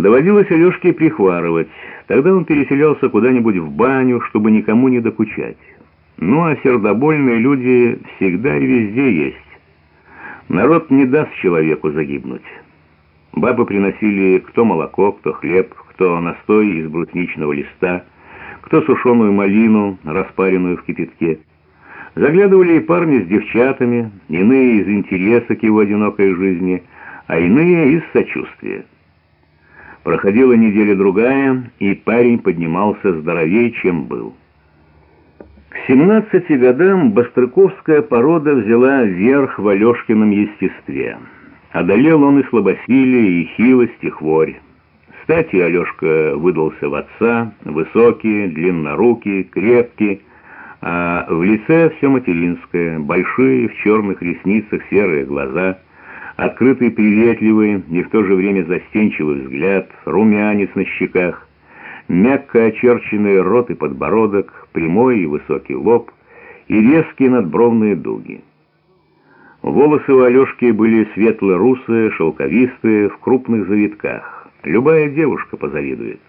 Доводилось Алешке прихварывать. Тогда он переселялся куда-нибудь в баню, чтобы никому не докучать. Ну а сердобольные люди всегда и везде есть. Народ не даст человеку загибнуть. Бабы приносили кто молоко, кто хлеб, кто настой из брусничного листа, кто сушеную малину, распаренную в кипятке. Заглядывали и парни с девчатами, иные из интереса к его одинокой жизни, а иные из сочувствия. Проходила неделя-другая, и парень поднимался здоровее, чем был. К 17 годам Бострыковская порода взяла верх в Алешкином естестве. Одолел он и слабосилие, и хилость, и хворь. Кстати, Алешка выдался в отца, высокий, длиннорукий, крепкий, а в лице все материнское, большие, в черных ресницах серые глаза — Открытый, приветливый и в то же время застенчивый взгляд, румянец на щеках, мягко очерченный рот и подбородок, прямой и высокий лоб и резкие надбровные дуги. Волосы у Алешки были светло-русые, шелковистые, в крупных завитках. Любая девушка позавидует.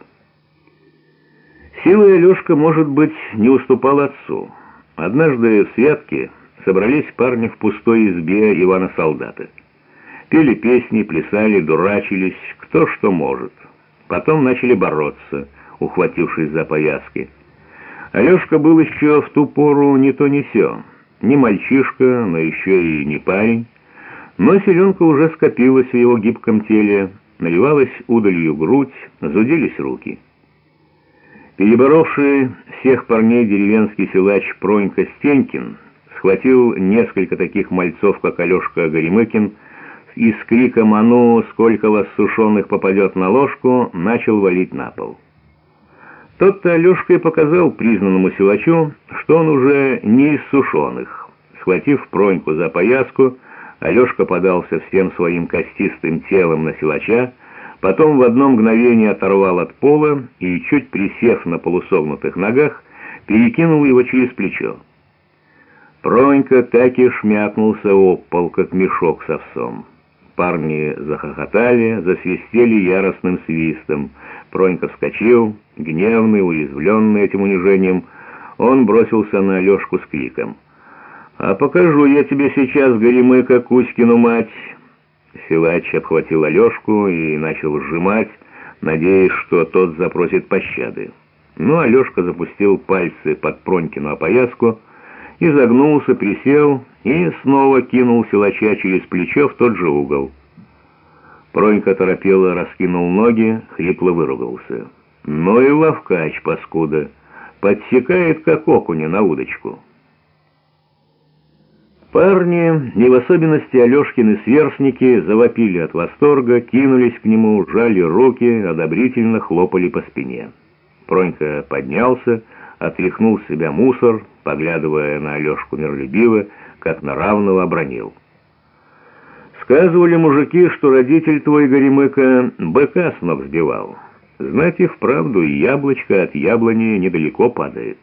Силой Алешка, может быть, не уступал отцу. Однажды в Святке собрались парни в пустой избе Ивана Солдата. Пели песни, плясали, дурачились, кто что может. Потом начали бороться, ухватившись за пояски. Алешка был еще в ту пору не то не сё. Не мальчишка, но еще и не парень. Но селенка уже скопилась в его гибком теле, наливалась удалью грудь, зудились руки. Переборовший всех парней деревенский силач Пронька Стенькин схватил несколько таких мальцов, как Алешка Горемыкин, и с криком «А ну, сколько вас сушеных попадет на ложку!» начал валить на пол. Тот-то Алешка и показал признанному силачу, что он уже не из сушеных. Схватив Проньку за пояску, Алешка подался всем своим костистым телом на силача, потом в одно мгновение оторвал от пола и, чуть присев на полусогнутых ногах, перекинул его через плечо. Пронька так и шмякнулся об пол, как мешок с овсом. Парни захохотали, засвистели яростным свистом. Пронька вскочил, гневный, уязвленный этим унижением. Он бросился на Алешку с криком. «А покажу я тебе сейчас, Горемыка, Кузькину мать!» Силач обхватил Алешку и начал сжимать, надеясь, что тот запросит пощады. Но Алешка запустил пальцы под Пронькину опояску, изогнулся, присел и снова кинул силача через плечо в тот же угол. Пронька торопело раскинул ноги, хрипло выругался. «Ну и ловкач, паскуда! Подсекает, как окуня, на удочку!» Парни, не в особенности Алешкины сверстники, завопили от восторга, кинулись к нему, жали руки, одобрительно хлопали по спине. Пронька поднялся, отряхнул с себя мусор, поглядывая на Алешку миролюбиво, как на равного обронил. Сказывали мужики, что родитель твой, Горемыка, быка с ног сбивал. Знать и вправду, яблочко от яблони недалеко падает.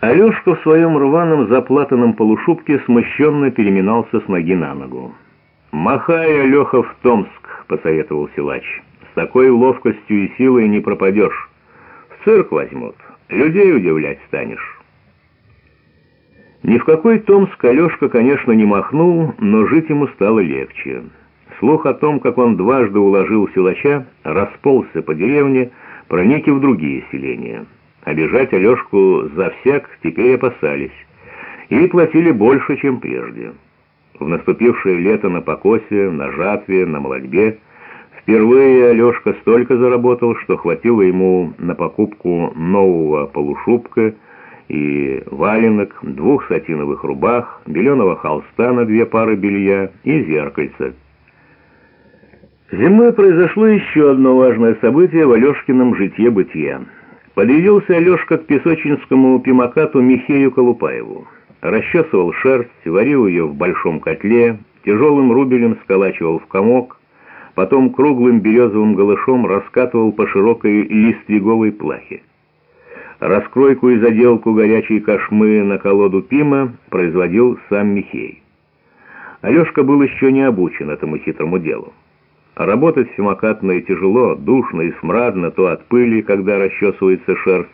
Алешка в своем рваном заплатанном полушубке смущенно переминался с ноги на ногу. «Махай, Алеха, в Томск», — посоветовал силач. «С такой ловкостью и силой не пропадешь. В цирк возьмут, людей удивлять станешь». Ни в какой Томск Алешка, конечно, не махнул, но жить ему стало легче. Слух о том, как он дважды уложил силача, расползся по деревне, проник и в другие селения. Обижать Алешку за всяк теперь опасались. И платили больше, чем прежде. В наступившее лето на покосе, на жатве, на молодьбе впервые Алешка столько заработал, что хватило ему на покупку нового полушубка, и валенок, двух сатиновых рубах, беленого холста на две пары белья и зеркальца. Зимой произошло еще одно важное событие в Алешкином житье-бытие. Подъявился Алешка к песочинскому пимакату Михею Колупаеву. Расчесывал шерсть, варил ее в большом котле, тяжелым рубелем сколачивал в комок, потом круглым березовым голышом раскатывал по широкой листвеговой плахе. Раскройку и заделку горячей кошмы на колоду Пима производил сам Михей. Алешка был еще не обучен этому хитрому делу. Работать самокатно и тяжело, душно и смрадно, то от пыли, когда расчесывается шерсть,